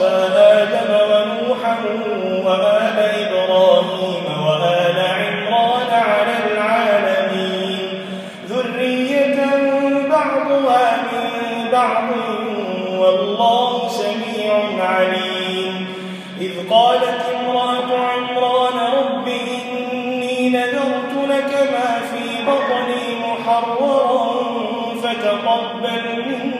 الله اصطفى آدم ونوحا وآل إبراهيم وآل عمران على العالمين. ذرية بعضها من بعض والله سميع عليم. إذ قالت امرأة عمران رب إني نذرت لك ما في بطني محررا فتقبل مني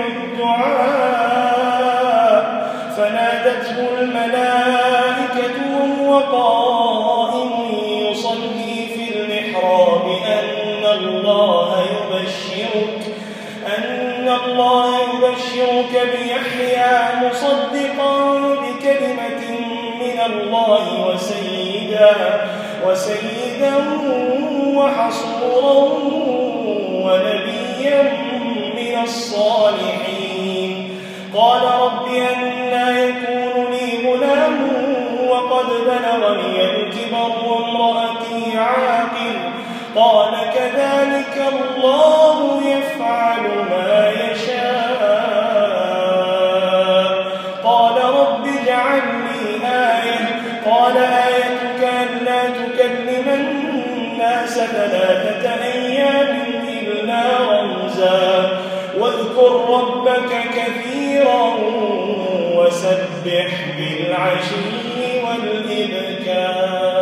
الدعاء. فنادته الملائكة وهو الله يبشرك بيحيى مصدقا بكلمة من الله وسيدا وسيدا وحصورا ونبيا من الصالحين. قال رب أنا يكون لي غلام وقد بلغني الكبر وامرأتي عاقل. قال كذلك الله ثلاثة أيام إلا رمزا. واذكر ربك كثيرا وسبح بالعشي والإبكار.